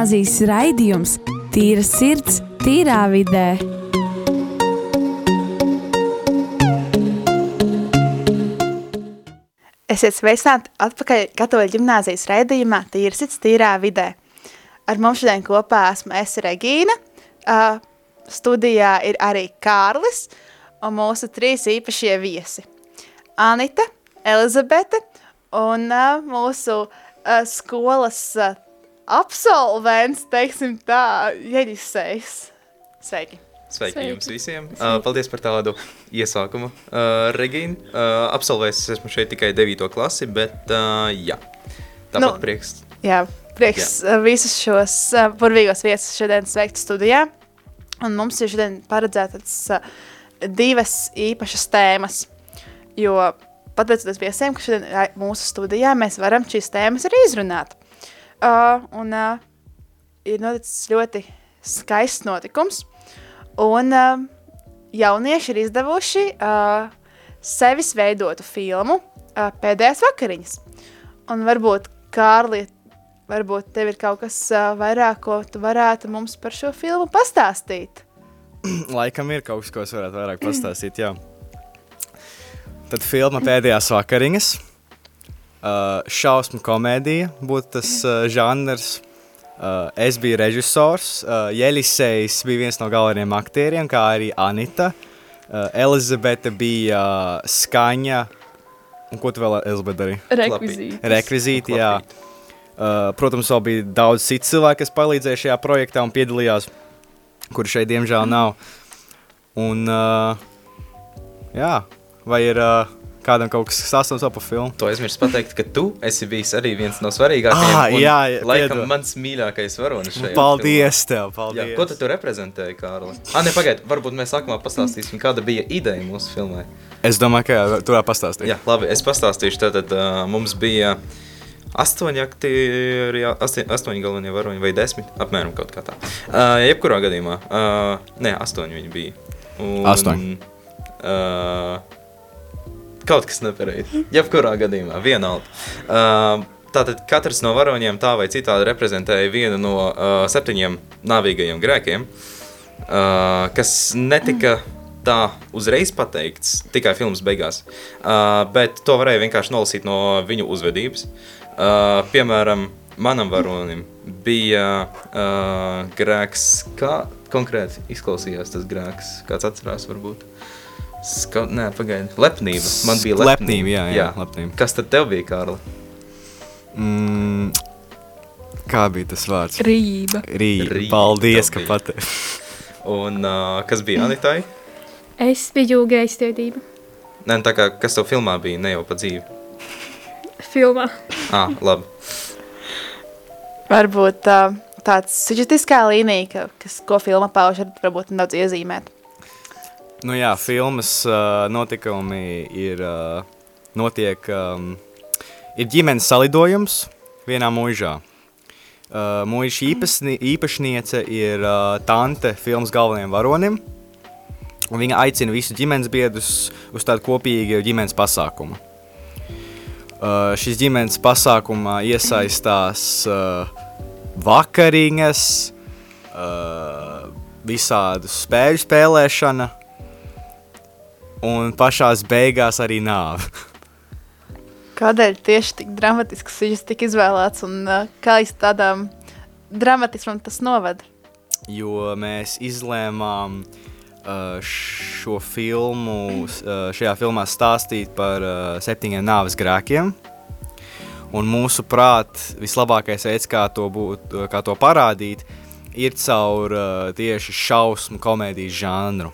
gimnāzijas raidījums Tīra sirds, tīrā vidē. Esiet sveicināti atpakaļ Katoļu ģimnāzijas raidījumā Tīra sirds, tīrā vidē. Ar mums šodien kopā esmu es Regīna, uh, studijā ir arī Kārlis un mūsu trīs īpašie viesi. Anita, Elizabete un uh, mūsu uh, skolas uh, absolvents, teiksim tā, Jeļisējs. Sveiki! Sveiki, Sveiki. jums visiem! Uh, paldies par tādu iesākumu. Uh, Regīna, uh, absolvēs esmu šeit tikai 9. klasi, bet uh, jā, tāpat Nu, prieks. Jā, prieks jā. visus šos uh, burvīgos viesus šodien sveikt studijā. Un mums ir šodien paredzētas uh, divas īpašas tēmas, jo pateicoties viesiem, ka šodien mūsu studijā, mēs varam šīs tēmas arī izrunāt. Uh, un uh, ir noticis ļoti skaists notikums, un uh, jaunieši ir izdevuši uh, sevis veidotu filmu uh, pēdējās vakariņas. Un varbūt, Kārli, varbūt tev ir kaut kas uh, vairāk, ko tu varētu mums par šo filmu pastāstīt. Laikam ir kaut kas, ko es varētu vairāk pastāstīt. Jā. Tad filma pēdējās vakariņas. Uh, šausmu komēdija būtu tas uh, žanrs. Uh, es biju režisors, uh, Jelisejs bija viens no galvenajiem aktieriem, kā arī Anita. Uh, Elizabete bija uh, skaņa. Un ko tu vēl, Elizabete, darīji? Rekvizīti. Rekvizīti, jā. Uh, protams, vēl bija daudz citu cilvēku, kas palīdzēja šajā projektā un piedalījās, kuri šeit diemžēl nav. Un, uh, jā, vai ir uh, kādam kaut kas vēl par filmu? To aizmirsu pateikt, ka tu esi bijis arī viens no svarīgākajiem. Ah, jā, jā, laikam piedod. mans mīļākais varonis šajā Paldies tev, filmā. paldies. Jā, ko tu tur reprezentēji, Kārli? Ah, ne, pagaidi, varbūt mēs sākumā pastāstīsim, kāda bija ideja mūsu filmai. Es domāju, ka jā, tu vari pastāstīt. Jā, labi, es pastāstīšu. Tātad uh, mums bija astoņi aktieri, astoņi galvenie varoņi vai desmit, apmēram kaut kā tā. Uh, jebkurā gadījumā, uh, nē, astoņi viņi bija. Un, Astoņi. Uh, kaut kas nepareizi. Jebkurā gadījumā, vienalga. Uh, Tātad katrs no varoņiem tā vai citādi reprezentēja vienu no uh, septiņiem nāvīgajiem grēkiem, uh, kas netika tā uzreiz pateikts tikai filmas beigās. Uh, bet to varēja vienkārši nolasīt no viņu uzvedības. Uh, piemēram, manam varonim bija uh, grēks, kā konkrēti izklausījās tas grēks. Kāds atcerās, varbūt? Ska nē, pagaidi. Lepnība. Man bija lepnība. Lepnība, jā, jā, lepnība. Kas tad tev bija, Kārli? Mm, kā bija tas vārds? Rība. Rība. Rība Paldies, ka pateici. Un uh, kas bija Anitai? Es biju greizsirdība Nē, tā kā kas tev filmā bija, ne jau pa dzīvi. filmā. Ah, labi. Varbūt uh, tāds suģetiskā līnija, ka, kas, ko filma pauž, var- varbūt nedaudz iezīmēt. Nu jā, filmas uh, notikumi ir, uh, notiek, um, ir ģimenes salidojums vienā mūžā. Uh, mūža īpašni, īpašniece ir uh, tante filmas galvenajam varonim, un viņa aicina visu ģimenes biedrus uz tādu kopīgu ģimenes pasākumu. Uh, šis ģimenes pasākumā iesaistās uh, vakariņas, uh, visādu spēļu spēlēšana, un pašās beigās arī nāve. Kādēļ tieši tik dramatisks viņš tika izvēlēts un uh, kā līdz tādām dramatismam tas novada? Jo mēs izlēmām uh, šo filmu, uh, šajā filmā stāstīt par septiņiem nāves grēkiem. Un mūsuprāt, vislabākais veids, kā to, būt, kā to parādīt, ir caur tieši šausmu komēdijas žanru.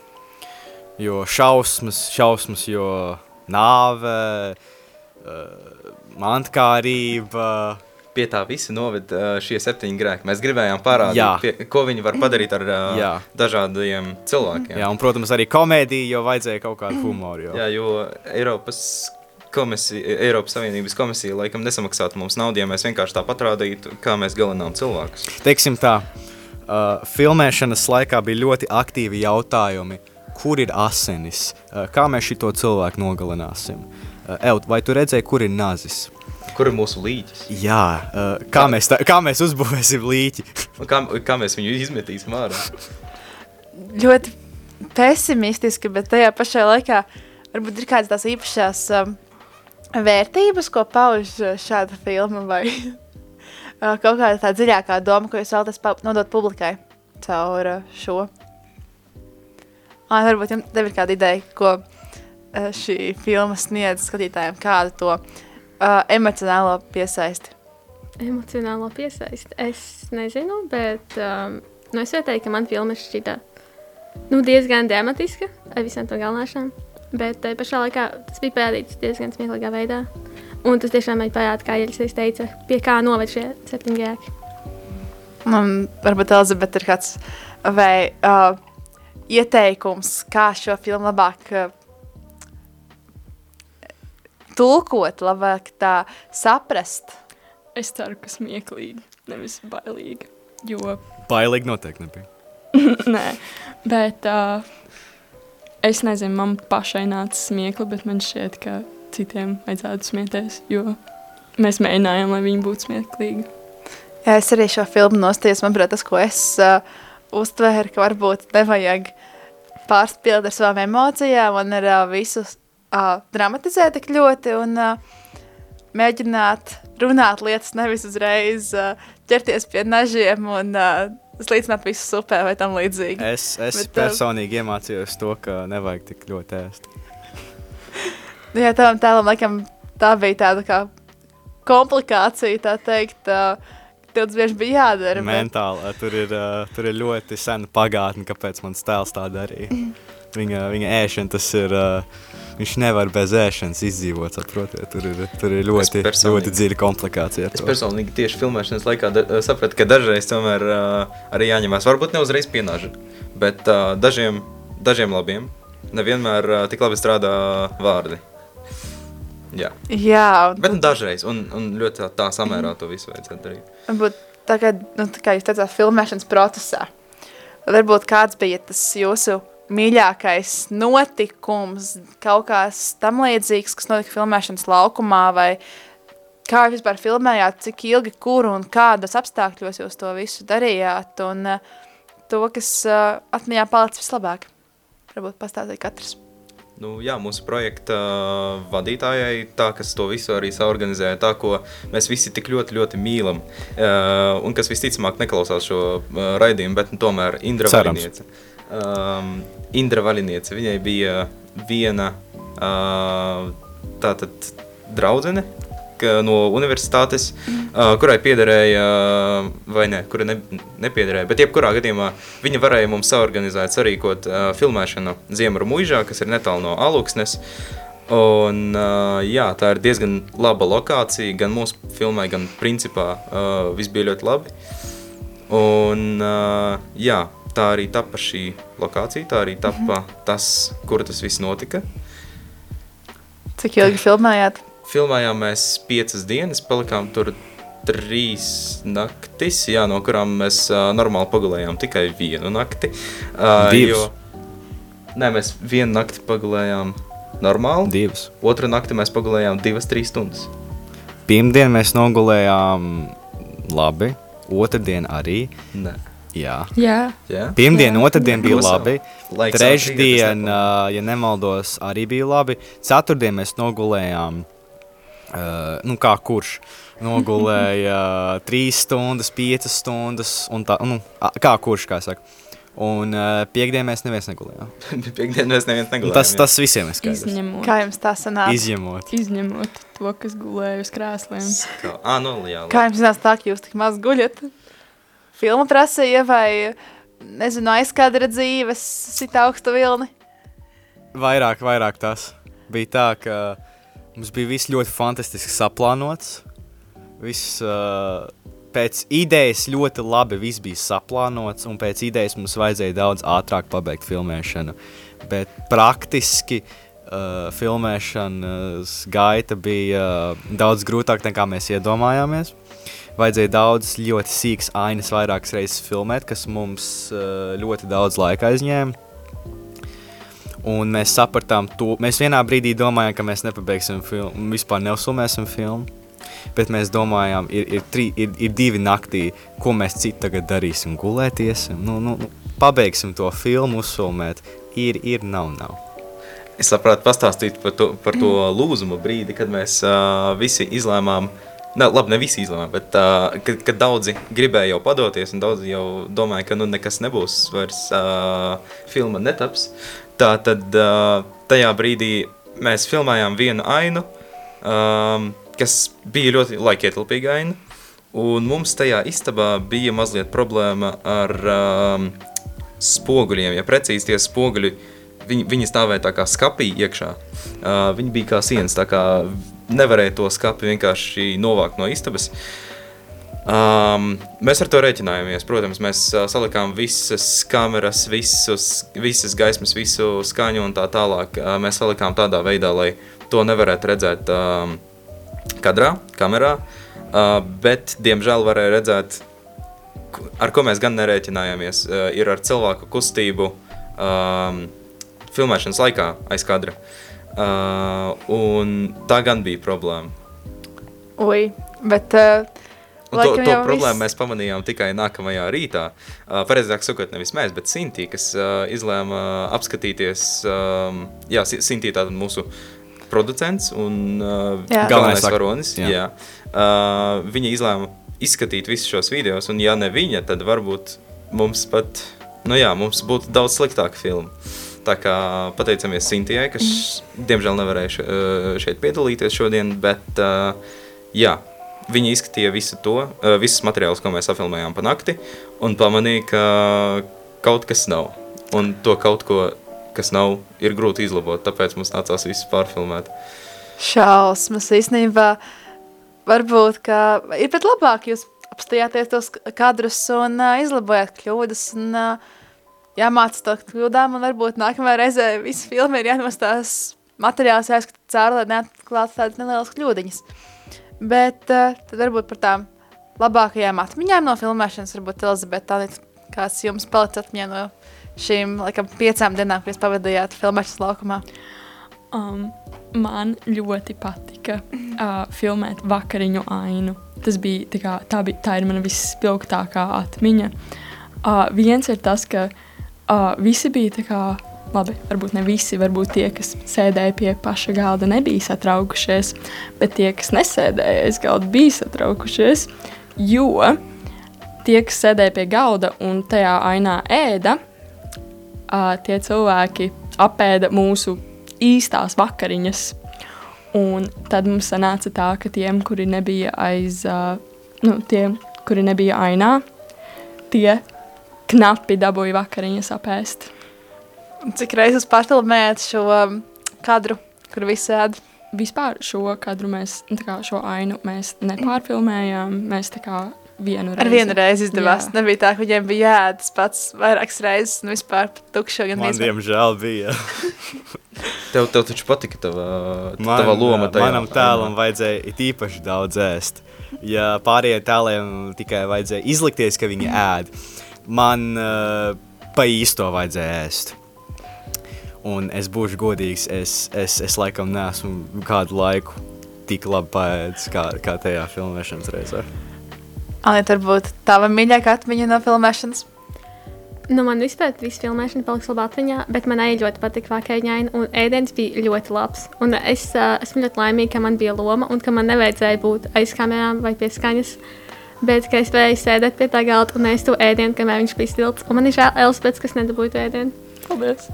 Jo šausmas, šausmas jo nāve, uh, mantkārība, Pie tā visa noved uh, šie septiņi grēki. Mēs gribējām parādīt, Jā. pie, ko viņi var padarīt ar uh, Jā. dažādiem cilvēkiem. Jā, un, protams, arī komēdija, jo vajadzēja kaut kādu humoru. Jo. Jā, jo Eiropas, komisija, Eiropas Savienības komisija laikam nesamaksātu mums naudu, ja mēs vienkārši tāpat rādītu, kā mēs galinām cilvēkus. Teiksim tā, uh, filmēšanas laikā bija ļoti aktīvi jautājumi, kur ir asinis, uh, kā mēs šo cilvēku nogalināsim. Eut, vai tu redzēji, kur ir nazis? Kur ir mūsu līķis? Jā, uh, kā, mēs tā, kā mēs uzbūvēsim līķi? Un Kā, kā mēs viņu izmetīsim ārā? ļoti pesimistiski, bet tajā pašā laikā varbūt ir kādas tās īpašās um, vērtības, ko pauž uh, šāda filma, vai uh, kaut kāda tā dziļākā doma, ko jūs vēlaties nodot publikai caur uh, šo. Ā, varbūt jums ir kāda ideja, ko uh, šī filma sniedz skatītājiem, kādu to uh, emocionālo piesaisti. Emocionālo piesaisti. Es nezinu, bet um, nu es vērtēju, ka man filma šķita nu, diezgan dramatiska ar visām to galvenajām. Bet tajā pašā laikā tas bija parādīts diezgan smieklīgā veidā. Un tas tiešām arī parāda, kā Iris teica, pie kā noved šie septiņi grēki. Man varbūt Elizabete ir kāds vai uh, ieteikums, kā šo filmu labāk uh, tulkot, labāk tā saprast. Es ceru, ka smieklīgi, nevis bailīgi. Jo, Bailīgi noteikti nebija. nē, bet uh, es nezinu, man pašai nāca smiekli, bet man šķiet, ka citiem vajadzētu smieties, jo mēs mēģinājām, lai viņi būtu smieklīgi. Jā, es arī šo filmu nostājos, manuprāt, tas, ko es uh, uztvēru, ka varbūt nevajag pārspildīt ar savām emocijām un ar uh, visu uh, dramatizēt tik ļoti un uh, mēģināt runāt lietas nevis uzreiz uh, ķerties pie nažiem un uh, slīcināt visu supē vai tam līdzīgi. Es, es Bet, Bet, uh, personīgi iemācījos to, ka nevajag tik ļoti ēst. Jā, tam tēlam, laikam, tā bija tāda kā komplikācija, tā teikt, uh, tev tas bieži bija jādara. bet- Mentāli, ā, tur ir, ā, tur ir ļoti sena pagātne, kāpēc mans tēls tā darīja. Viņa, viņa ēšana, tas ir, ā, viņš nevar bez ēšanas izdzīvot, saprotiet, tur ir, tur ir ļoti, ļoti dziļa komplikācija Es personīgi tieši filmēšanas laikā sapratu, ka dažreiz tomēr uh, arī jāņemās. Varbūt ne uzreiz pienāžu, bet uh, dažiem, dažiem labiem nevienmēr uh, tik labi strādā vārdi. Jā, Jā, un bet nu, dažreiz, un, un ļoti tā, tā samērā to visu vajadzētu darīt. Varbūt tā kā, nu, tā kā jūs teicāt, filmēšanas procesā. Varbūt kāds bija tas jūsu mīļākais notikums, kaut kas tam līdzīgs, kas notika filmēšanas laukumā, vai kā jūs vispār filmējāt, cik ilgi, kur un kādos apstākļos jūs to visu darījāt, un uh, to, kas uh, atmiņā palicis vislabāk. Varbūt pastāstīt katrs. Nu, jā, mūsu projekta vadītājai, tā, kas to visu arī saorganizēja, tā, ko mēs visi tik ļoti, ļoti mīlam, uh, un kas visticamāk neklausās šo uh, raidījumu, bet nu, tomēr Indra Cerams. Valiniece. Um, Indra Valiniece, viņai bija viena uh, tātad draudzene, no universitātes, uh, kurai piederēja, vai ne, kura ne, nepiederēja, bet jebkurā gadījumā viņa varēja mums saorganizēt, sarīkot uh, filmēšanu Ziemaru muižā, kas ir netālu no Aluksnes. Un, uh, jā, tā ir diezgan laba lokācija, gan mūsu filmai, gan principā uh, viss bija ļoti labi. Un, uh, jā, tā arī tapa šī lokācija, tā arī tapa tas, kur tas viss notika. Cik ilgi filmējāt? Filmējām mēs piecas dienas, palikām tur trīs naktis, jā, no kurām mēs uh, normāli pagulējām tikai vienu nakti. Uh, Divas. Nē, mēs vienu nakti pagulējām normāli. Divas. Otru nakti mēs pagulējām divas, trīs stundas. Pirmdien mēs nogulējām labi, otrdien arī. Nē. Jā. Jā, Jā? Pirmdien, otrdien bija labi. Laiks Trešdien, ātrīgi, tas uh, ja nemaldos, arī bija labi. Ceturtdien mēs nogulējām, uh, nu kā kurš, nogulēja uh, 3 stundas, 5 stundas, un tā, nu, kā kurš, kā saka. Un uh, piekdien mēs neviens negulējām. Piektdien mēs neviens Un negulējām. Tas, jā. tas visiem ir skaidrs. izņemot, Kā jums tā sanāca? Izņemot. izņemot to, kas gulēja uz krēsliem. Kā, ā, nu, jā, Kā jums zinās tā, ka jūs tik maz guļat? Filma prasīja vai, nezinu, aizkadra dzīves, sit augstu vilni? Vairāk, vairāk tas bija tā, ka mums bija viss ļoti fantastiski saplānots. Viss uh, pēc idejas ļoti labi viss bija saplānots, un pēc idejas mums vajadzēja daudz ātrāk pabeigt filmēšanu. Bet praktiski uh, filmēšanas gaita bija uh, daudz grūtāk nekā mēs iedomājāmies. Vajadzēja daudz ļoti sīkas ainas, vairākas reizes filmēt, kas mums uh, ļoti daudz laika aizņēma. Un mēs sapratām, to mēs vienā brīdī domājām, ka mēs nepabeigsim filmu, vispār neuzfilmēsim filmu. Bet mēs domājām, ir, ir, tri, ir, ir divi naktī, ko mēs citu tagad darīsim. Gulēties, nu, nu, nu, pabeigsim to filmu, uzfilmēt. Ir, ir, nav, nav. Es labprāt pastāstītu par to, par to lūzumu brīdi, kad mēs uh, visi izlēmām, ne, labi, ne visi izlēmām, bet uh, kad, kad daudzi gribēja jau padoties un daudzi jau domāja, ka nu nekas nebūs vairs uh, filma netaps. Tā tad uh, tajā brīdī mēs filmējām vienu ainu, um, kas bija ļoti laikietilpīga aina, un mums tajā istabā bija mazliet problēma ar um, spoguļiem, ja precīzi tie spoguļi, viņi, viņi stāvēja tā kā skapī iekšā. Uh, viņi bija kā sienas, tā kā nevarēja to skapi vienkārši novākt no istabas. Um, mēs ar to rēķinājāmies. Protams, mēs uh, salikām visas kameras, visus, visas gaismas, visu skaņu un tā tālāk. Uh, mēs salikām tādā veidā, lai to nevarētu redzēt um, kadrā, kamerā. Uh, bet, diemžēl, varēja redzēt, ar ko mēs gan nerēķinājāmies, uh, ir ar cilvēku kustību um, filmēšanas laikā aiz kadra. Uh, un tā gan bija problēma. Ui, bet uh, To, Laikam to jau problēmu viss. mēs pamanījām tikai nākamajā rītā. Uh, pareizāk sakot, nevis mēs, bet Sintī, kas uh, izlēma apskatīties. Um, jā, Si- Sintī tātad mūsu producents un uh, Jā. galvenais Galvenais ak- varonis. jā. Jā. Uh, viņa izlēma izskatīt visus šos video, un ja ne viņa, tad varbūt mums pat, nu jā, mums būtu daudz sliktāka filma. Tā kā pateicamies Sintijai, kas diemžēl nevarēja še- uh, šeit piedalīties šodien, bet uh, jā, Viņa izskatīja visu to, uh, visus materiālus, ko mēs apfilmējām pa nakti, un pamanīja, ka kaut kas nav. Un to kaut ko, kas nav, ir grūti izlabot, tāpēc mums nācās visu pārfilmēt. šausmas īstenībā varbūt, ka ir pat labāk jūs apstājāties tos kadrus un uh, izlabojāt kļūdas un uh, jāmāc to kļūdām un varbūt nākamajā reizē visu filmu ir jānostās materiāls jāskata cauri, lai neatklātu tādas nelielas kļūdiņas. Bet uh, tad varbūt par tām labākajām atmiņām no filmēšanas varbūt Elizabete, kāds jums palicis atmiņā no šīm, laikam, piecām dienām, ko jūs pavadījāt filmēšanas laukumā. Um, man ļoti patika uh, filmēt vakariņu ainu. Tas bija, tā, kā, tā, bija, tā ir mana visspilgtākā atmiņa. Uh, viens ir tas, ka uh, visi bija tā kā, labi, varbūt ne visi, varbūt tie, kas sēdēja pie paša galda, nebija satraukušies, bet tie, kas nesēdēja aiz galda, bija satraukušies, jo tie, kas sēdēja pie galda un tajā ainā ēda, tie cilvēki apēda mūsu īstās vakariņas. Un tad mums sanāca tā, ka tiem, kuri nebija aiz, nu, tiem, kuri nebija ainā, tie knapi dabūja vakariņas apēst. Cik reizes pārfilmējāt šo um, kadru, kur visi ēd? Vispār šo kadru mēs, nu, kā šo ainu mēs nepārfilmējām, mēs tā kā vienu reizi. Ar vienu reizi izdevās. Jā. Nebija tā, ka viņiem bija jāēd pats vairākas reizes, un vispār pat tukšo gan Man, diemžēl, bija. Tev, tev taču patika tava, Man, tava loma tajā. manam tēlam vajadzēja it īpaši daudz ēst. Ja pārējiem tēliem tikai vajadzēja izlikties, ka viņi ēd, man uh, pa īsto vajadzēja ēst. Un es būšu godīgs, es, es, es laikam neesmu kādu laiku tik labi paēdis kā, kā tajā filmēšanas reizē. Anita, varbūt tava mīļākā atmiņa no filmēšanas? Nu, man vispār viss filmēšana paliks labā atmiņā, bet man arī ļoti patika vakariņaina, un ēdiens bija ļoti labs. Un es uh, esmu ļoti laimīga, ka man bija loma un ka man nevajadzēja būt aiz kamerām vai pie skaņas. Bet ka es varēju sēdēt pie tā galda un ēst to ēdienu, kamēr viņš bija stilts. Un man ir žēl, Elspēts, kas nedabūja to ēdienu. Paldies!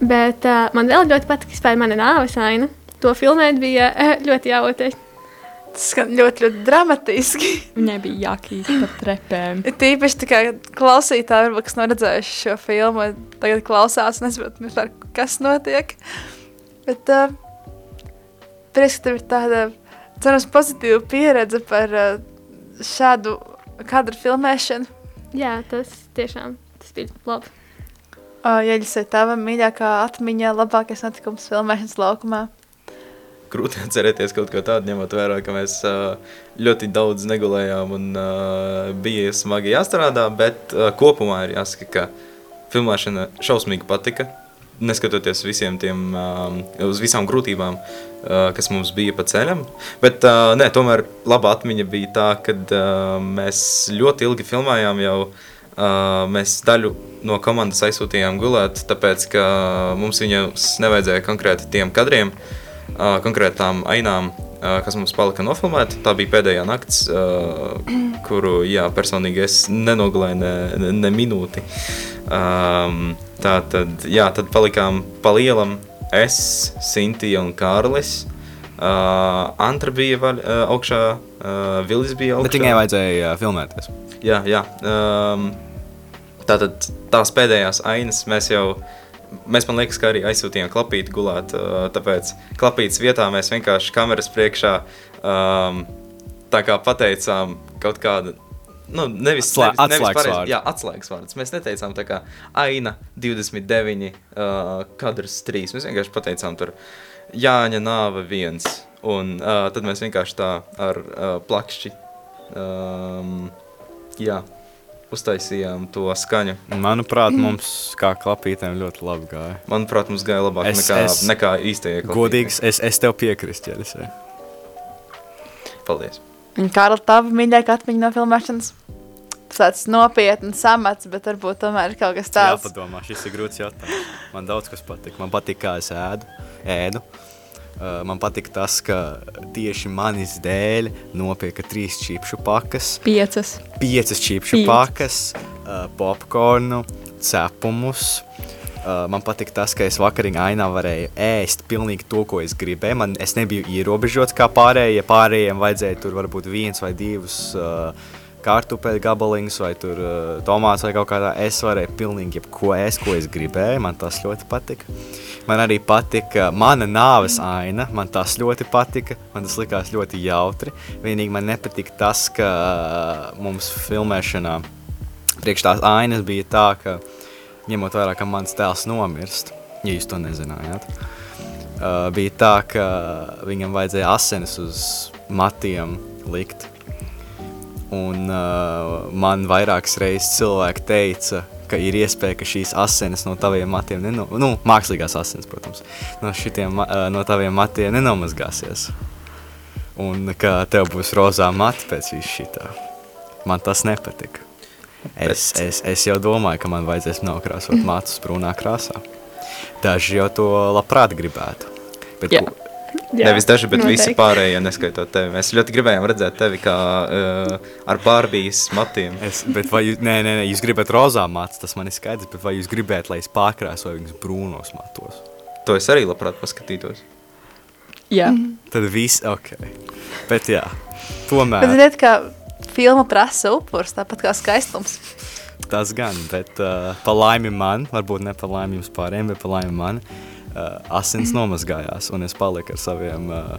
Bet uh, man vēl ļoti patika, ka mana nāves aina. To filmēt bija uh, ļoti jautri. Tas skan ļoti, ļoti dramatiski. Viņai bija jākīt pa trepēm. Ir tīpaši tā kā klausītāji, varbūt, kas nav redzējuši šo filmu, tagad klausās, nesaprot, vispār, kas notiek. Bet uh, prieks, ka tev ir tāda, cerams, pozitīva pieredze par uh, šādu kadru filmēšanu. Jā, tas tiešām tas bija labi. Jeļas, vai tava mīļākā atmiņa, labākais notikums filmēšanas laukumā? Grūti atcerēties kaut ko tādu, ņemot vērā, ka mēs ļoti daudz negulējām un bija smagi jāstrādā, bet kopumā ir jāsaka, ka filmēšana šausmīgi patika. neskatoties visiem tiem, uz visām grūtībām, kas mums bija pa ceļam. Bet nē, tomēr laba atmiņa bija tā, ka uh, mēs ļoti ilgi filmējām jau. Uh, mēs daļu no komandas aizsūtījām gulēt, tāpēc ka mums viņus nevajadzēja konkrēti tiem kadriem, uh, konkrētām ainām, uh, kas mums palika nofilmēt. Tā bija pēdējā nakts, uh, kuru jā, personīgi es nenogulēju ne, ne, ne minūti. Um, tā tad, jā, tad palikām pa lielam es, Sintīja un Kārlis. Uh, Antra bija vaļ, uh, augšā, uh, Vilis bija augšā. Bet viņai vajadzēja uh, filmēties. Jā, jā. Um, tātad tās pēdējās ainas mēs jau, mēs man liekas, ka arī aizsūtījām klapīti gulēt, tāpēc klapītas vietā mēs vienkārši kameras priekšā um, tā kā pateicām kaut kādu, nu, nevis, Atslē- nevis, nevis atslēgas vārdu. jā, atslēgas vārdus. Mēs neteicām tā kā aina 29, uh, kadrs 3, mēs vienkārši pateicām tur Jāņa nāva viens, un uh, tad mēs vienkārši tā ar uh, plakšķi, um, jā, uztaisījām to skaņu. Manuprāt, mums kā klapītēm ļoti labi gāja. Manuprāt, mums gāja labāk Es- nekā, es- nekā īstajie klapīti. Godīgs, es, es tev piekrītu, Ķerisē. Paldies. Un Kārli, tava mīļākā atmiņa no filmēšanas? Tas tāds nopietns samats, bet varbūt tomēr ir kaut kas tāds. Jāpadomā, šis ir grūts jautājums. Man daudz kas patīk. Man patīk, kā es ēdu. ēdu. Uh, man patīk tas, ka tieši manis dēļ nopirka trīs čipšu pakas, Piecas. piecas čipšu Piecas. pakas, uh, popkornu, cepumus. Uh, man patīk tas, ka es vakariņā ainā varēju ēst pilnīgi to, ko es gribēju. Man, es nebiju ierobežots kā pārējie. Pārējiem vajadzēja tur varbūt viens vai divus uh, kartupeļu gabaliņus vai tur uh, tomātus vai kaut kādā. Es varēju pilnīgi jebko ēst, ko es gribēju. Man tas ļoti patika. Man arī patika mana nāves aina. Man tas ļoti patika. Man tas likās ļoti jautri. Vienīgi man nepatika tas, ka uh, mums filmēšanā priekš tās ainas bija tā, ka ņemot vērā, ka mans tēls nomirst, ja jūs to nezinājāt, uh, bija tā, ka viņam vajadzēja asinis uz matiem likt. Un uh, man vairākas reizes cilvēki teica, ka ir iespēja, ka šīs asinis no taviem matiem, neno, nu, mākslīgās asinis, protams, no, šitiem, uh, no taviem matiem nenomazgāsies. Un ka tev būs rozā mati pēc visu šitā. Man tas nepatika. Es, es, es jau domāju, ka man vajadzēs nokrāsot matus brūnā krāsā. Daži jau to labprāt gribētu. Bet, Jā. Jā, Nevis daži, bet visi noteikti. pārējie, neskaitot tevi. Mēs ļoti gribējām redzēt tevi kā uh, ar bārbijas matiem. Es, bet vai jūs, nē, nē, nē, jūs gribat rozā matus, tas man ir skaidrs, bet vai jūs gribētu, lai es pārkrāsoju viņus brūnos matos? To es arī labprāt paskatītos. Jā. Tad viss, ok. Bet jā, Bet, tomēr ziniet, ka filma prasa upurs, tāpat kā skaistums. tas gan, bet uh, pa laimi man, varbūt ne pa laimi jums pārējiem, bet pa laimi man, uh, asins nomazgājās un es paliku ar saviem uh,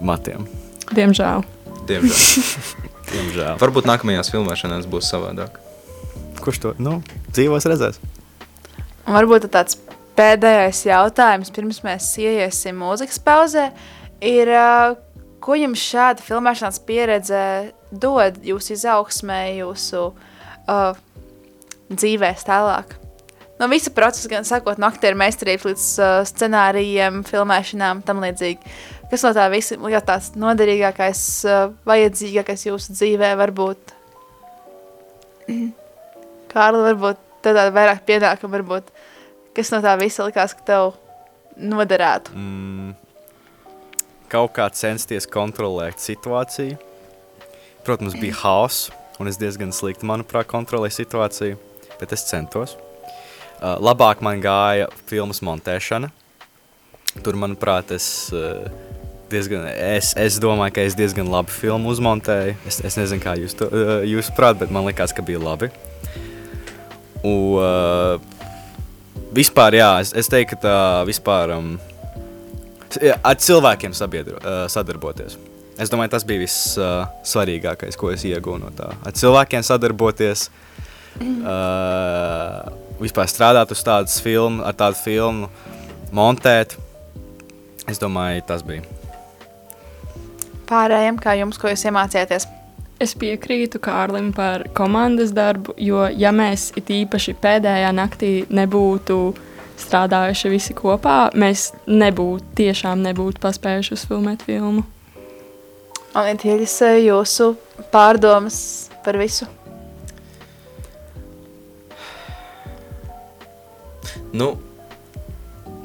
matiem. Diemžēl. Diemžēl. Diemžēl. Varbūt nākamajās filmēšanās būs savādāk. Kurš to, nu, dzīvos redzēs? Un varbūt tāds pēdējais jautājums, pirms mēs ieiesim mūzikas pauzē, ir, ā, ko jums šāda filmēšanas pieredze dod jūsu izaugsmē, jūsu uh, dzīvēs tālāk? No visa procesa, gan sakot no aktieru meistarības līdz uh, scenārijiem, filmēšanām, tam līdzīgi. Kas no tā visa ir tāds noderīgākais, uh, vajadzīgākais jūsu dzīvē varbūt? Kārli, varbūt tāda vairāk pienākuma, varbūt, kas no tā visa likās, ka tev noderētu. Mm, kaut kā censties kontrolēt situāciju. Protams, bija haoss, un es diezgan slikti, manuprāt, kontrolēju situāciju, bet es centos. Uh, labāk man gāja filmas montēšana. Tur, manuprāt, es, uh, diezgan, es, es domāju, ka es diezgan labi filmu uzmontēju. Es, es nezinu, kā jūs, to, uh, jūs prāt, bet man likās, ka bija labi. Un, uh, vispār, jā, es, es teiktu, ka tā vispār um, ar cilvēkiem sabiedro, uh, sadarboties. Es domāju, tas bija vissvarīgākais, uh, ko es iegūstu no tā. Ar cilvēkiem sadarboties, uh, vispār strādāt uz tādas filmu, ar tādu filmu, montēt. Es domāju, tas bija. Pārējiem, kā jums, ko jūs iemācījāties? Es piekrītu Kārlim par komandas darbu, jo, ja mēs it īpaši pēdējā naktī nebūtu strādājuši visi kopā, mēs nebūtu, tiešām nebūtu paspējuši uzfilmēt filmu. Un ieļas jūsu pārdomas par visu. Nu,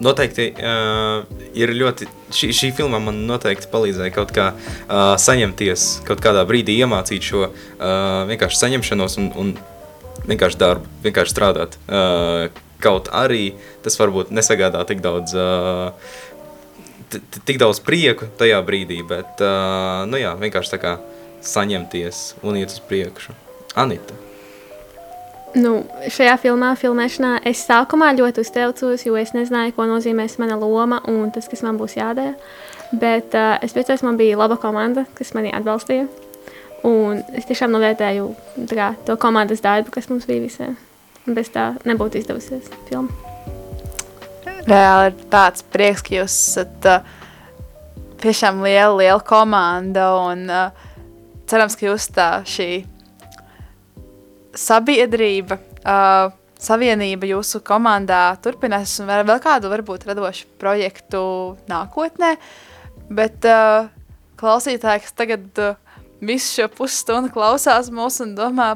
noteikti uh, ir ļoti. Šī, šī filma man noteikti palīdzēja kaut kā uh, saņemties, kaut kādā brīdī iemācīt šo uh, vienkārši saņemšanos un, un vienkārši darbu, vienkārši strādāt. Uh, kaut arī tas varbūt nesagādā tik daudz. Uh, Tik daudz prieku tajā brīdī, bet uh, nu jā, vienkārši tā kā saņemties un iet uz priekšu. Anita. Nu, šajā filmā, filmēšanā, es sākumā ļoti uztraucos, jo es nezināju, ko nozīmēs mana loma un tas, kas man būs jādara. Bet uh, es priecājos, man bija laba komanda, kas mani atbalstīja. Un es tiešām novērtēju kā, to komandas darbu, kas mums bija visiem. Bez tā nebūtu izdevusies filma. Reāli ir tāds prieks, ka jūs esat uh, tiešām liela, liela komanda un uh, cerams, ka jūs tā šī sabiedrība, uh, savienība jūsu komandā turpinās un vēl, kādu varbūt radošu projektu nākotnē. Bet uh, klausītāji, kas tagad uh, visu šo pusstundu klausās mūs un domā,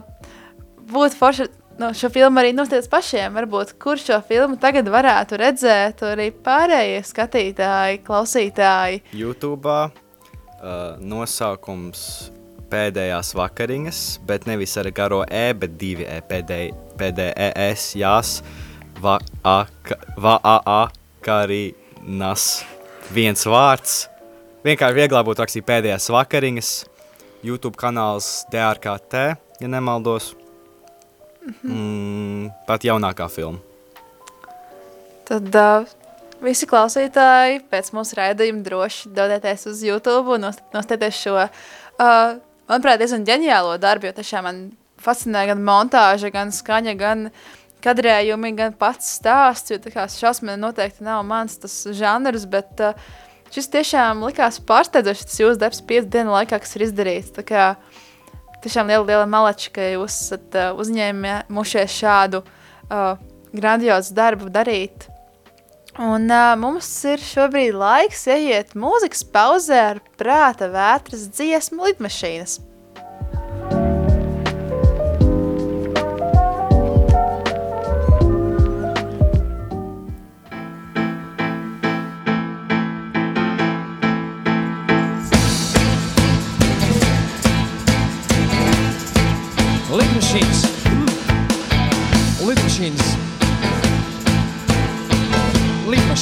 būtu forši no, šo filmu arī nostāties pašiem. Varbūt kur šo filmu tagad varētu redzēt, arī pārējie skatītāji, klausītāji. YouTube uh, nosaukums pēdējās vakariņas, bet nevis ar garo E, bet divi E, pēdēj, pēdējais, jās, va, a, ka, va, viens vārds. Vienkārši vieglāk būtu rakstīt pēdējās vakariņas, YouTube kanāls DRKT, ja nemaldos. Mm, pat jaunākā filma. Tad uh, visi klausītāji pēc mūsu raidījuma droši dodieties uz YouTube un nostieties šo uh, manuprāt, diezgan ģeniālo darbu, jo tiešām man fascinē gan montāža, gan skaņa, gan kadrējumi, gan pats stāsts, jo tā kā šausmē noteikti nav mans tas žanrs, bet uh, šis tiešām likās pārsteidzoši, tas jūsu darbs piecu dienu laikā, kas ir izdarīts, tā kā tiešām liela, liela malači, ka jūs esat uh, uzņēmušies šādu uh, grandiozu darbu darīt. Un uh, mums ir šobrīd laiks ieiet mūzikas pauzē ar prāta vētras dziesmu lidmašīnas. Lidmašīnas. Lidmašīnas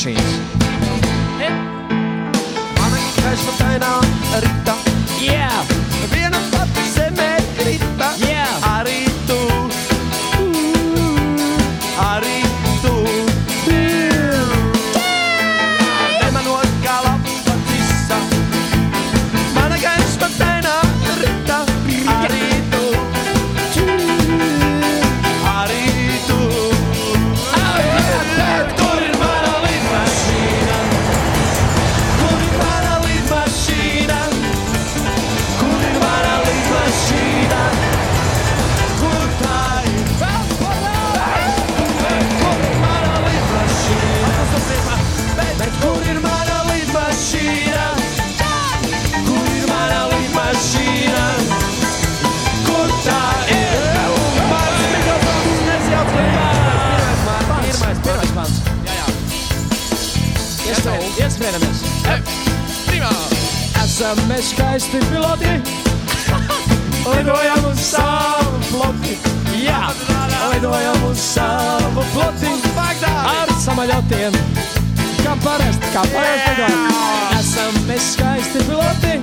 lidmašīnas. Esam mēs skaisti piloti. Lidojam uz savu floti. Jā! Lidojam uz savu floti. Ar samaļotiem. Kā parasti, kā parasti lidojam. Esam mēs skaisti piloti.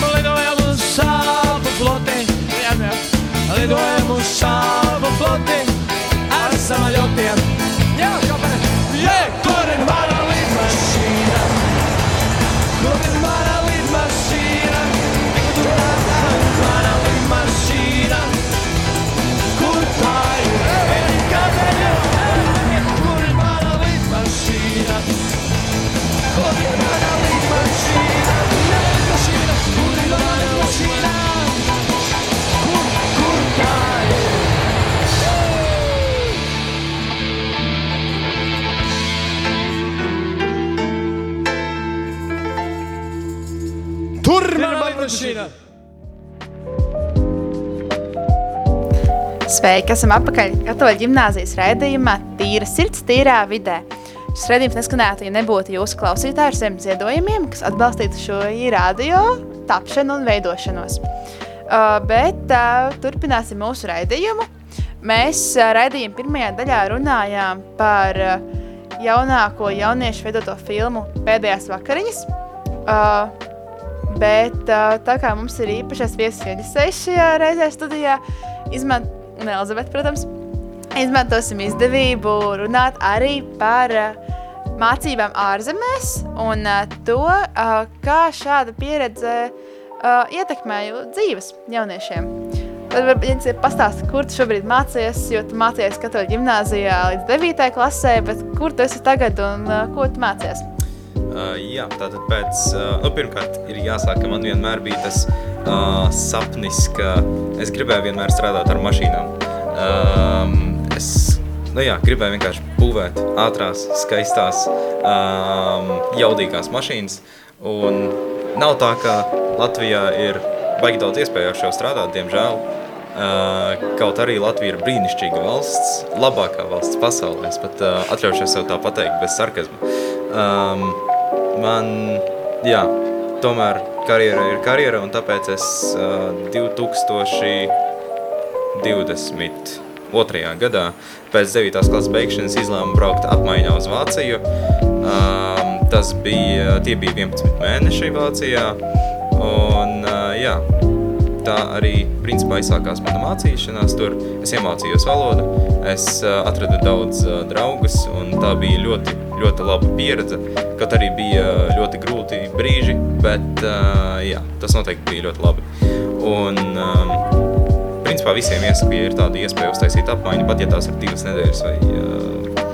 Lidojam uz savu floti. Lidojam uz savu floti. Ar samaļotiem. Lidmašīna? Sveiki, esam atpakaļ Katoļu ģimnāzijas raidījumā Tīra sirds, tīrā vidē. Šis raidījums neskanētu, ja nebūtu jūsu klausītāju ar saviem ziedojumiem, kas atbalstītu šo radio tapšanu un veidošanos. Uh, bet uh, turpināsim mūsu raidījumu. Mēs uh, raidījuma pirmajā daļā runājām par uh, jaunāko jauniešu veidoto filmu Pēdējās vakariņas. Uh, bet tā kā mums ir īpašais viesis Jeļisejs šajā reizē studijā, izman... un Elizabete, protams, izmantosim izdevību runāt arī par mācībām ārzemēs un to, kā šāda pieredze ietekmē jū- dzīves jauniešiem. Tad varbūt ja pastāsti, kur tu šobrīd mācies, jo tu mācījies katoļu ģimnāzijā līdz 9. klasē, bet kur tu esi tagad un ko tu mācies? Uh, jā, tātad pēc, uh, nu, pirmkārt ir jāsāk, ka man vienmēr bija tas uh, sapnis, ka es gribēju vienmēr strādāt ar mašīnām. Um, es, nu jā, gribēju vienkārši būvēt ātrās, skaistās, um, jaudīgās mašīnas, un nav tā, ka Latvijā ir baigi daudz iespēju ar šo strādāt, diemžēl. Uh, kaut arī Latvija ir brīnišķīga valsts, labākā valsts pasaulē. Es pat uh, atļaušos sev tā pateikt bez sarkazma. Um, man, jā, tomēr karjera ir karjera, un tāpēc es uh, 2022. gadā pēc 9. klases beigšanas izlēmu braukt apmaiņā uz Vāciju. Um, tas bija, tie bija 11 mēneši Vācijā, un uh, jā, tā arī principā izsākās mana mācīšanās tur. Es iemācījos valodu, es atradu daudz draugus, un tā bija ļoti, ļoti laba pieredze. Kaut arī bija ļoti grūti brīži, bet jā, tas noteikti bija ļoti labi. Un, principā visiem iesaku, ja ir tāda iespēja uztaisīt apmaiņu, pat ja tās ir divas nedēļas vai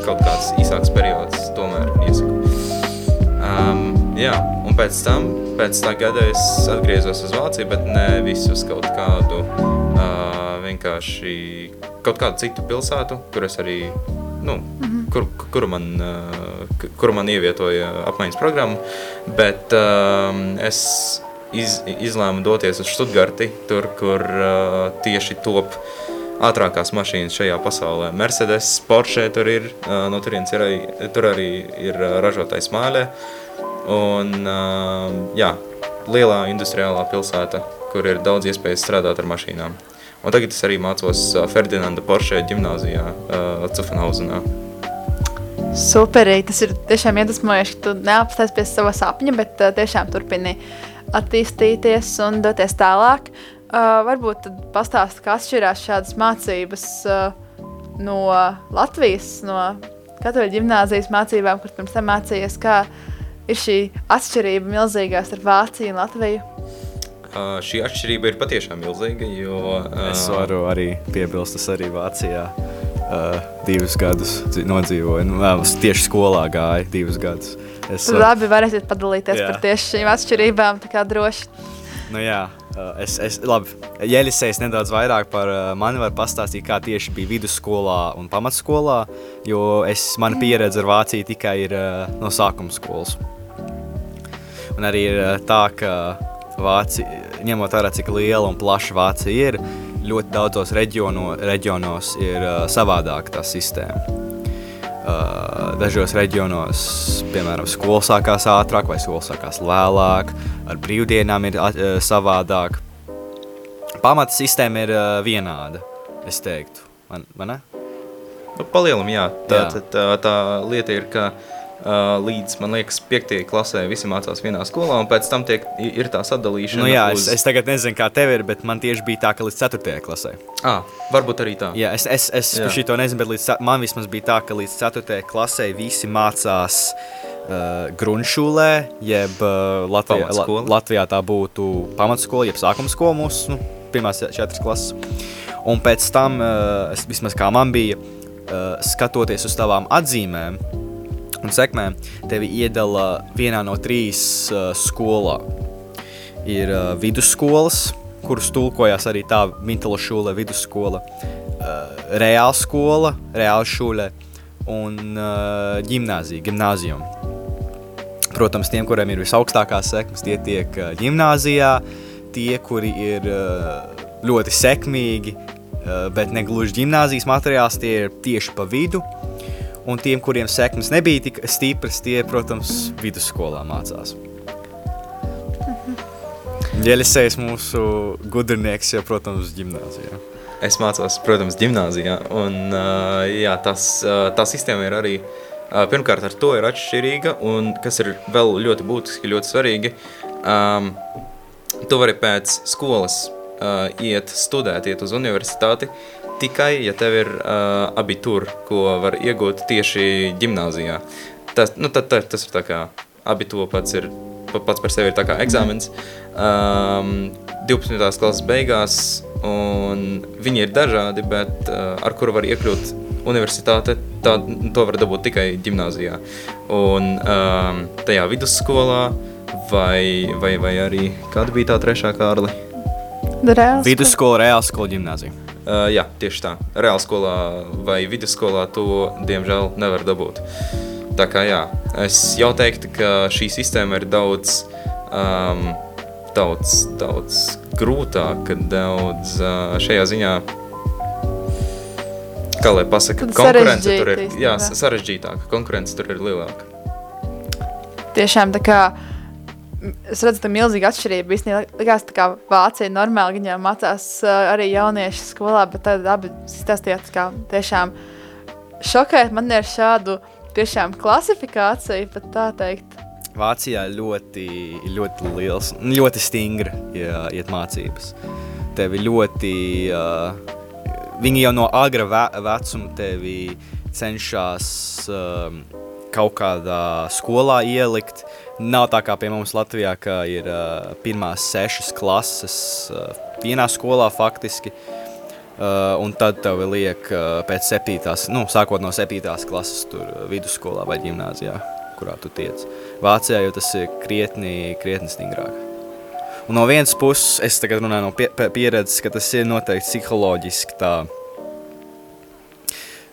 kaut kāds īsāks periods, tomēr iesaku. Um, jā, un pēc tam, pēc tā gada es atgriezos uz Vāciju, bet nevis uz kaut kādu uh, vienkārši kaut kādu citu pilsētu, kur es arī, nu, mm -hmm. kur, kur, man, uh, kur man ievietoja apmaiņas programmu, bet um, es iz, izlēmu doties uz Štutgarti, tur, kur uh, tieši top ātrākās mašīnas šajā pasaulē. Mercedes, Porsche tur ir, uh, no turienes ir arī, tur arī ir uh, ražotais Māļē. Un, uh, jā, lielā industriālā pilsēta, kur ir daudz iespējas strādāt ar mašīnām. Un tagad es arī mācos uh, Ferdinanda Porsche ģimnāzijā uh, Cufenhausenā. Superīgi, tas ir tiešām iedvesmojoši, ka tu neapstājies pie sava sapņa, bet uh, tiešām turpini attīstīties un doties tālāk. Uh, varbūt tad pastāsti, kā atšķirās šādas mācības uh, no Latvijas, no katoļu ģimnāzijas mācībām, kur pirms tam mācījies, kā ir šī atšķirība milzīgā starp Vāciju un Latviju. Uh, šī atšķirība ir patiešām milzīga, jo... Uh, Es varu arī piebilst, es arī Vācijā uh, divus gadus nodzīvoju. Nu, es tieši skolā gāju divus gadus. Es, uh, labi varēsiet padalīties Jā. par tieši šīm atšķirībām, tā kā droši. Nu, jā, uh, es, es, labi, Jelisejs nedaudz vairāk par uh, mani var pastāstīt, kā tieši bija vidusskolā un pamatskolā, jo es, mana pieredze ar Vāciju tikai ir uh, no sākuma skolas. Un arī ir uh, tā, ka Vācija, ņemot vērā, cik liela un plaša Vācija ir, ļoti daudzos reģiono, reģionos ir uh, savādāka tā sistēma. Uh, dažos reģionos, piemēram, skola sākās ātrāk vai skola sākās vēlāk, ar brīvdienām ir uh, savādāk. Pamata sistēma ir uh, vienāda, es teiktu. Man, man ne? Nu, palielam, jā. Tā, Jā. tā, tā, tā lieta ir, ka uh, līdz, man liekas, 5. klasē visi mācās vienā skolā, un pēc tam tiek, ir tā sadalīšana Nu, jā, uz... es, es tagad nezinu, kā tev ir, bet man tieši bija tā, ka līdz 4. klasē. Ah, varbūt arī tā. Jā, es, es, es Jā. šito nezinu, bet līdz, man vismaz bija tā, ka līdz 4. klasē visi mācās uh, grundšūlē, jeb uh, Latvijā, La. Latvijā tā būtu pamatskola, jeb sākuma skola mūsu nu, pirmās četras klases. Un pēc tam, uh, es, vismaz kā man bija, uh, skatoties uz tavām atzīmēm un sekmēm, tevi iedala vienā no trīs uh, skolām. Ir uh, vidusskolas, kuras tulkojās arī tā Mintela šūle vidusskola, uh, reāla skola, reāla šūle un uh, ģimnāzija, gimnāzijum. Protams, tiem, kuriem ir visaugstākās sekmes, tie tiek uh, gimnāzijā. Tie, kuri ir uh, ļoti sekmīgi, uh, bet ne gluži gimnāzijas materiāls, tie ir tieši pa vidu. Un tiem, kuriem sekmes nebija tik stipras, tie, protams, vidusskolā mācās. Ģelisējs mūsu gudrinieks, jau, protams, gimnāzijā. Es mācos, protams, gimnāzijā. Un, uh, jā, tas, uh, tā sistēma ir arī. Uh, pirmkārt, ar to ir atšķirīga, un kas ir vēl ļoti būtiski, ļoti svarīgi. Um, tu vari pēc skolas uh, iet studēt, iet uz universitāti tikai, ja tev ir uh, abitur, ko var iegūt tieši gimnāzijā. Tas, nu, tad, tad, tas ir tā kā abitur pats ir pa- pats par sevi ir tā kā eksāmens. Um, 12. klases beigās, un viņi ir dažādi, bet uh, ar kuru var iekļūt universitāte, tā, to var dabūt tikai gimnāzijā. Un um, tajā vidusskolā, vai, vai, vai arī kāda bija tā trešā kārli? Reāls. Vidusskola, reāla skola, gimnāzija. Uh, jā, tieši tā. Reāla skolā vai vidusskolā to, diemžēl, nevar dabūt. Tā kā jā, es jau teiktu, ka šī sistēma ir daudz, um, daudz, daudz grūtāka, daudz uh, šajā ziņā, kā lai pasaka, Tad konkurence tur ir, jā, sarežģītāka, konkurence tur ir lielāka. Tiešām tā kā m, es redzu, tā milzīga atšķirība. Īstenībā likās, kā Vācija normāli viņām mācās uh, arī jaunieši skolā, bet tad abi stāstījāt, kā tiešām šokēt man ir šādu tiešām klasifikāciju, pat tā teikt. Vācijā ļoti, ļoti liels, ļoti stingra ja, iet mācības. Tevi ļoti, uh, viņi jau no agra ve vecuma tevi cenšas um, kaut kādā skolā ielikt. Nav tā kā pie mums Latvijā, ka ir uh, pirmās sešas klases uh, vienā skolā faktiski. Uh, un tad tev liek uh, pēc septītās, nu, sākot no septītās klases, tur uh, vidusskolā vai gimnāzijā, kurā tu tiec. Vācijā jau tas ir krietni, krietni stingrāk. Un no vienas puses, es tagad runāju no pie, pie- pieredzes, ka tas ir noteikti psiholoģiski tā. m,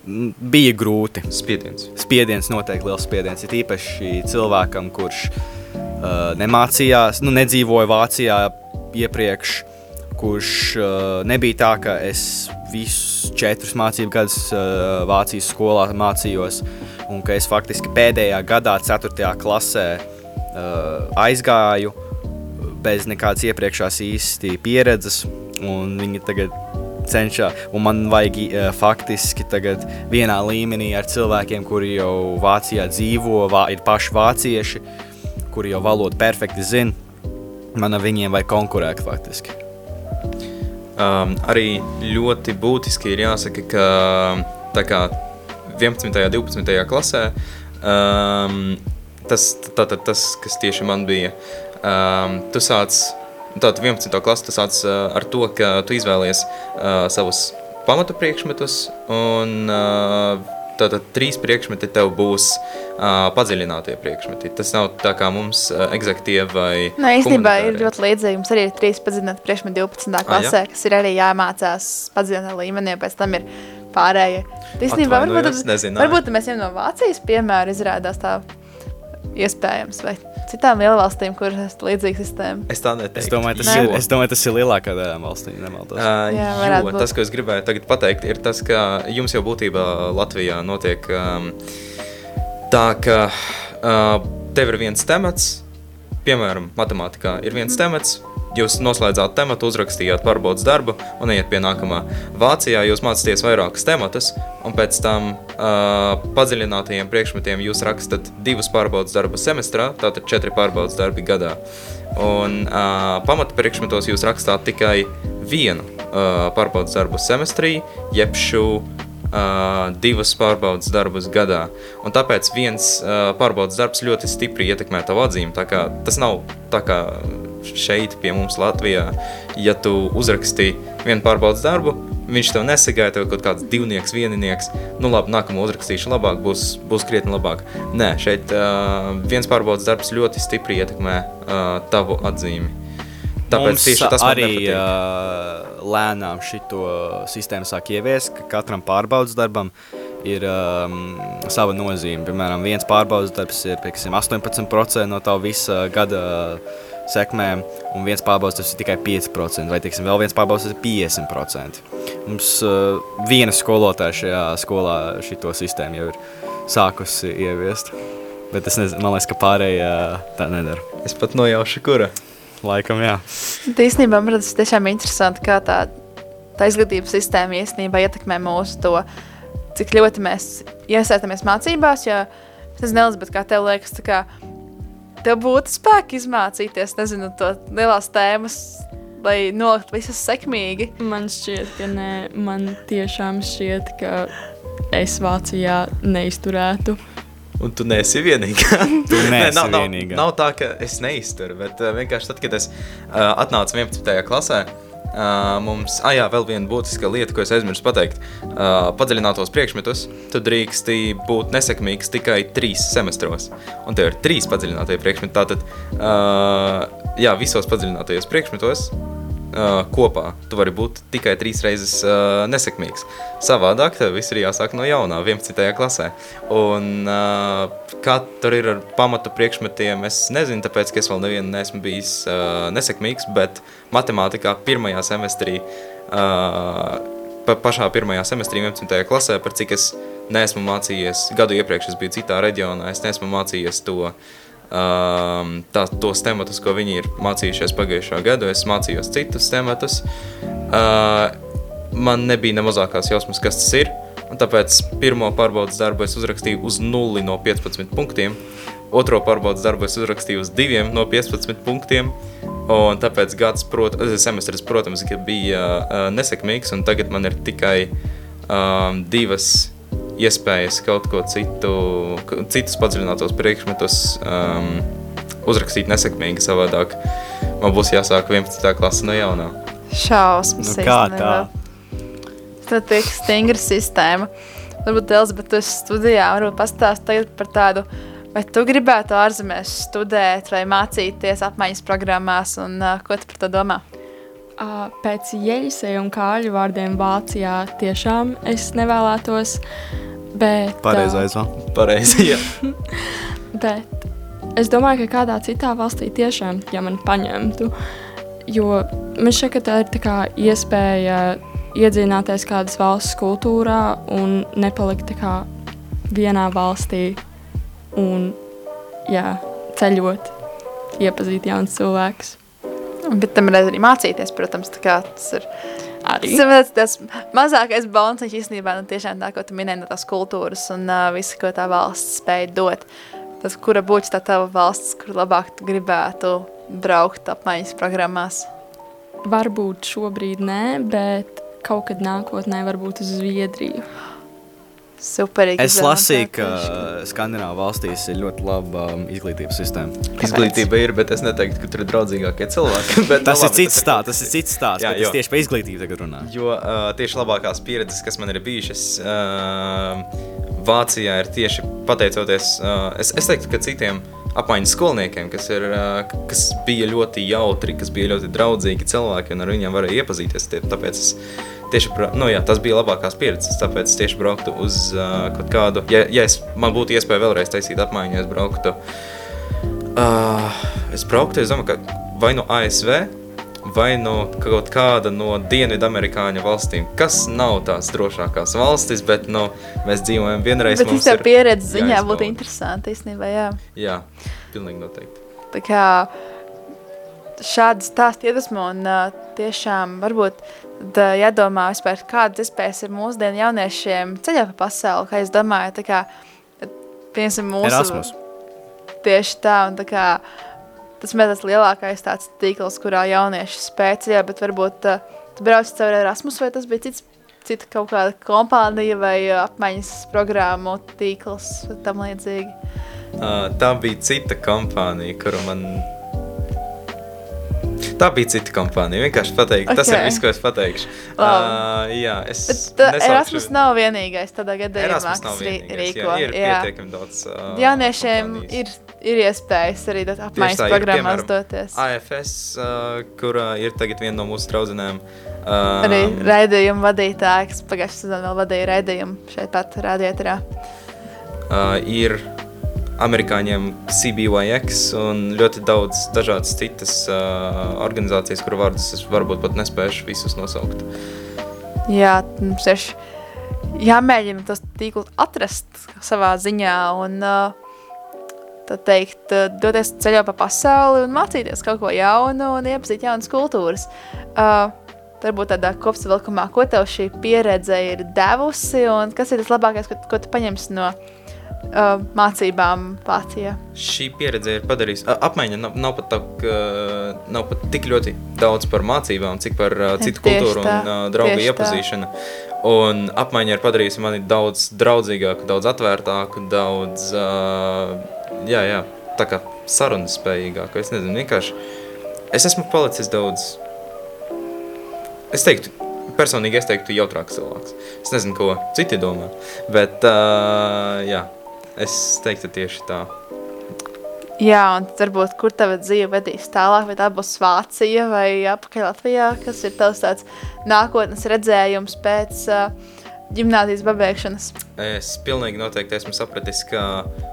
Bija grūti. Spiediens. Spiediens noteikti liels spiediens. Ir īpaši cilvēkam, kurš uh, nemācījās, nu, nedzīvoja Vācijā iepriekš, kurš uh, nebija tā, ka es visus četrus mācību gadus uh, Vācijas skolā mācījos, un ka es faktiski pēdējā gadā, 4. klasē, uh, aizgāju bez nekādas iepriekšējās īsti pieredzes, un viņi tagad cenšas, un man vajag uh, faktiski tagad vienā līmenī ar cilvēkiem, kuri jau Vācijā dzīvo, vā, ir paši vācieši, kuri jau valodu perfekti zina. Man ar viņiem vajag konkurēt faktiski. Um, arī ļoti būtiski ir jāsaka, ka tā kā 11. un 12. klasē um, tas, tātad tas, kas tieši man bija, um, tu sāc, tātad 11. klasi tu sāc uh, ar to, ka tu izvēlies uh, savus pamatu priekšmetus un uh, tātad trīs priekšmeti tev būs uh, padziļinātie priekšmeti. Tas nav tā kā mums uh, egzaktie vai Nē, īstenībā ir ļoti līdzīgi. Mums arī ir trīs padziļināti priekšmeti 12. jā? klasē, kas ir arī jāmācās padziļinātā līmenī, pēc tam ir pārējie. Īstenībā varbūt, varbūt mēs jau no Vācijas piemēra izrādās tā iespējams, vai citām lielvalstīm, kuras ir līdzīga sistēma. Es tā neteiktu. Es domāju, tas, ir, es domāju, tas ir lielākā daļa valstīm. Nemaldos. Uh, Jā, jo, būt. tas, ko es gribēju tagad pateikt, ir tas, ka jums jau būtībā Latvijā notiek um, tā, ka uh, tev ir viens temats, piemēram, matemātikā ir viens temats, jūs noslēdzāt tematu, uzrakstījāt pārbaudas darbu un ejat pie nākamā. Vācijā jūs mācāties vairākus tematus, un pēc tam uh, padziļinātajiem priekšmetiem jūs rakstat divus pārbaudas darbus semestrā, tātad četri pārbaudas darbi gadā. Un uh, pamata priekšmetos jūs rakstāt tikai vienu uh, pārbaudas darbu semestrī, jeb šo uh, divus pārbaudas darbus gadā. Un tāpēc viens uh, pārbaudas darbs ļoti stipri ietekmē tavu atzīmi. Tā kā tas nav tā kā šeit pie mums Latvijā, ja tu uzrakstīji vienu pārbaudas darbu, viņš tev nesagāja, tev kaut kāds divnieks, vieninieks, nu labi, nākamo uzrakstīšu labāk, būs, būs krietni labāk. Nē, šeit uh, viens pārbaudas darbs ļoti stipri ietekmē uh, tavu atzīmi. Tāpēc tieši tas arī uh, lēnām šito sistēmu sāk ieviest, ka katram pārbaudas darbam ir um, sava nozīme. Piemēram, viens pārbaudas darbs ir pieksim, 18% no tā visa gada sekmēm, un viens pārbaudas darbs ir tikai 5%, vai teiksim, vēl viens pārbaudas ir 50%. Mums uh, viena skolotāja šajā skolā šito sistēmu jau ir sākusi ieviest. Bet es nezinu, man liekas, ka pārējie tā nedara. Es pat nojaušu, kura. Laikam, jā. Īstenībā man tas tiešām interesanti, kā tā, tā izglītības sistēma īstenībā ietekmē mūsu to, cik ļoti mēs iesaistāmies mācībās. Jo es nezinu, Elizabet, kā tev liekas, tā kā tev būtu spēki izmācīties, nezinu, to lielās tēmas, lai noliktu visas sekmīgi. Man šķiet, ka nē, man tiešām šķiet, ka es Vācijā neizturētu. Un tu neesi vienīgā. Tu neesi nav, nav, vienīgā. nav tā, ka es neizturu, bet uh, vienkārši tad, kad es uh, atnācu 11. klasē, uh, mums, ah, jā, vēl viena būtiska lieta, ko es aizmirsu pateikt. Uh, padziļinātos priekšmetus, tu drīksti būt nesekmīgs tikai trīs semestros. Un tev ir trīs padziļinātie priekšmeti. Tātad, uh, jā, visos padziļinātajos priekšmetos uh, kopā tu vari būt tikai trīs reizes uh, nesekmīgs. Savādāk tev viss ir jāsāk no jaunā, 11. klasē. Un uh, kā tur ir ar pamatu priekšmetiem, es nezinu, tāpēc, ka es vēl nevienu neesmu bijis uh, nesekmīgs, bet matemātikā pirmajā semestrī, uh, pa, pašā pirmajā semestrī 11. klasē, par cik es neesmu mācījies, gadu iepriekš es biju citā reģionā, es neesmu mācījies to um, tā, tos tematus, ko viņi ir mācījušies pagājušā gadu. Es mācījos citus tematus. Uh, man nebija ne mazākās jausmas, kas tas ir. Tāpēc pirmo pārbaudas darbu es uzrakstīju uz 0 no 15 punktiem. Otro pārbaudas darbu es uzrakstīju uz 2 no 15 punktiem. Un tāpēc gads, prot, semestris, protams, bija uh, nesekmīgs. Un tagad man ir tikai um, divas iespējas kaut ko citu, citus padziļinātos priekšmetus um, uzrakstīt nesekmīgi savādāk. Man būs jāsāk 11. klase no jaunā. Šausmas. Nu, kā tā? Tā ir tik stingra sistēma. Varbūt Elizabete, tu esi studijā, varbūt pastāst tagad par tādu, vai tu gribētu ārzemēs studēt vai mācīties apmaiņas programmās, un uh, ko tu par to domā? Pēc Jeļseja un Kāļu vārdiem Vācijā tiešām es nevēlētos, bet... ā, Pareizais vēl. Pareizi, jā. Bet es domāju, ka kādā citā valstī tiešām, ja man paņemtu, jo man šķiet, ka tā ir tā kā iespēja iedzināties kādas valsts kultūrā un nepalikt tā kā vienā valstī un jā, ceļot, iepazīt jaunus cilvēkus. Bet tam varētu arī mācīties, protams, tā kā tas ir. Arī. Tas ir tas mazākais bonus, īstenībā, nu, tiešām tā, ko tu minēji no tās kultūras un uh, visu, ko tā valsts spēja dot. Tas, kura būtu tā tava valsts, kur labāk tu gribētu braukt apmaiņas programmās. Varbūt šobrīd nē, bet kaut kad nākotnē varbūt uz Zviedriju. Superīgi. Es lasīju, ka. Skandināvu valstīs ir ļoti laba um, izglītības sistēma. Izglītība ir, bet es neteiktu, ka tur ir draudzīgākie cilvēki. Bet, Tas nu, ir cits stāsts, tas ir cits stāsts. Jā, bet jo. Es tieši par izglītību tagad runāju. Jo uh, tieši labākās pieredzes, kas man ir bijušas uh, Vācijā, ir tieši pateicoties, uh, es, es teiktu, ka citiem apmaiņas skolniekiem, kas, ir, kas bija ļoti jautri, kas bija ļoti draudzīgi cilvēki un ar viņiem varēja iepazīties. Tie, tāpēc es tieši, nu, jā, tas bija labākās pieredzes, tāpēc es tieši brauktu uz uh, kaut kādu, ja, ja es, man būtu iespēja vēlreiz taisīt apmaiņu, es brauktu, uh, es brauktu, es domāju, ka vai no ASV, vai no kaut kāda no Dienvidamerikāņu valstīm, kas nav tās drošākās valstis, bet nu, mēs dzīvojam vienreiz. Bet tā ir pieredze ziņā būtu interesanti īstenībā, jā. Jā, pilnīgi noteikti. Tā kā šādi stāsti iedvesmo un uh, tiešām varbūt uh, jādomā vispār, kādas iespējas ir mūsdienu jauniešiem ceļā pa pasauli, kā es domāju, tā kā, piemēram, mūsu... Erasmus. Tieši tā, un tā kā tas ir tas lielākais tāds tīkls, kurā jaunieši ceļot, bet varbūt uh, tu brauc caur Erasmus, vai tas bija cits, cita kaut kāda kompānija vai uh, apmaiņas programmu tīkls tam līdzīgi. Uh, tā bija cita kompānija, kuru man. Tā bija cita kompānija. Vienkārši pateikt, okay. tas ir viss, ko es pateikšu. Labi. Uh, jā, es Bet uh, nesaukšu- Erasmus nav vienīgais tādā gadījumā, kas rīko. Jā, ir pietiekami daudz. Uh, Jauniešiem ir, ir iespējas arī apmaiņas tā, ir, programmās piemēram, doties. AFS, uh, kurā ir tagad viena no mūsu draudzenēm. Uh, Arī raidījuma vadītāja, kas pagājušajā sezonā vēl vadīja raidījumu šeit pat rādītājā. uh, ir amerikāņiem CBYX un ļoti daudz dažādas citas uh, organizācijas, kuru vārdus es varbūt pat nespēšu visus nosaukt. Jā, mums ir jāmēģina tos tīklus atrast savā ziņā un uh, tā teikt, doties ceļā pa pasauli un mācīties kaut ko jaunu un iepazīt jaunas kultūras. Uh, varbūt tādā kopsavilkumā, ko tev šī pieredze ir devusi un kas ir tas labākais, ko, ko tu paņemsi no uh, mācībām Vācijā? Šī pieredze ir padarījusi. Apmaiņa nav, nav, pat tā, ka, nav pat tik ļoti daudz par mācībām, cik par uh, citu Tieši kultūru tā, un uh, draugu tieši tā. iepazīšanu. Un apmaiņa ir padarījusi mani daudz draudzīgāku, daudz atvērtāku, daudz uh, jā, jā, tā kā sarunas spējīgāku. Es nezinu, vienkārši es esmu palicis daudz. Es teiktu, personīgi es teiktu, jautrāks cilvēks. Es nezinu, ko citi domā, bet uh, jā, es teiktu tieši tā. Jā, un varbūt kur tava dzīve vedīs tālāk, vai tā būs Vācija vai atpakaļ Latvijā, kas ir tavs tāds nākotnes redzējums pēc uh, gimnāzijas pabeigšanas. Es pilnīgi noteikti esmu sapratis, ka uh,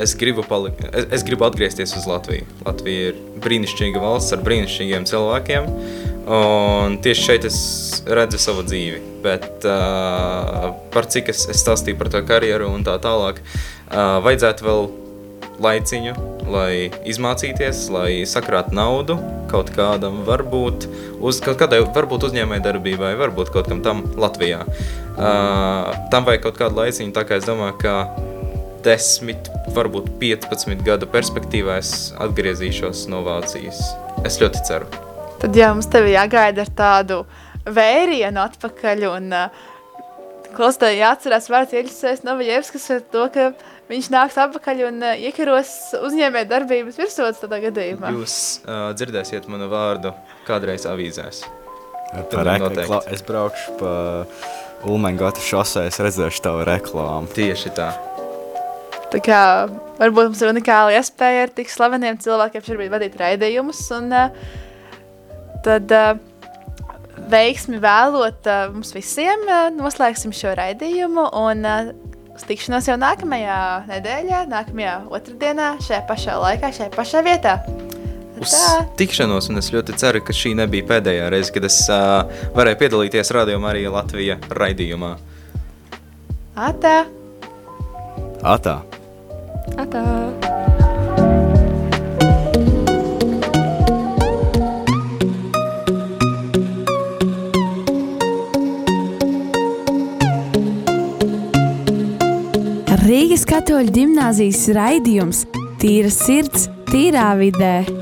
es, gribu palikt, es, es gribu atgriezties uz Latviju. Latvija ir brīnišķīga valsts ar brīnišķīgiem cilvēkiem, un tieši šeit es redzu savu dzīvi. Bet uh, par cik es, es stāstīju par to karjeru un tā tālāk, uh, vajadzētu vēl laiciņu, lai izmācīties, lai sakrātu naudu kaut kādam, varbūt uz kaut kādai, varbūt uzņēmēji darbībai, varbūt kaut kam tam Latvijā. Uh, tam vajag kaut kādu laiciņu, tā kā es domāju, ka 10, varbūt 15 gadu perspektīvā es atgriezīšos no Vācijas. Es ļoti ceru. Tad jā, mums tevi jāgaida ar tādu vērienu atpakaļ, un uh, klausītāji jāatcerās vārds Ieļisēs Novajevskis ar to, ka viņš nāks atpakaļ un uh, iekaros uzņēmē darbības virsotnes tādā gadījumā. Jūs uh, dzirdēsiet manu vārdu kādreiz avīzēs. Par rekla... Es braukšu pa Ulmengata šosei, es redzēšu tavu reklāmu. Tieši tā. Tā kā varbūt mums ir unikāla iespēja ar tik slaveniem cilvēkiem šobrīd vadīt raidījumus, un uh, tad uh, veiksmi vēlot uh, mums visiem noslēgsim šo raidījumu, un uz tikšanos jau nākamajā nedēļā, nākamajā otrdienā, šajā pašā laikā, šajā pašā vietā. Uz Tā. tikšanos, un es ļoti ceru, ka šī nebija pēdējā reize, kad es uh, varēju piedalīties Radio Marija Latvija raidījumā. Atā! Atā! Atā! Rīgas katoļu gimnāzijas raidījums Tīra sirds, tīrā vidē.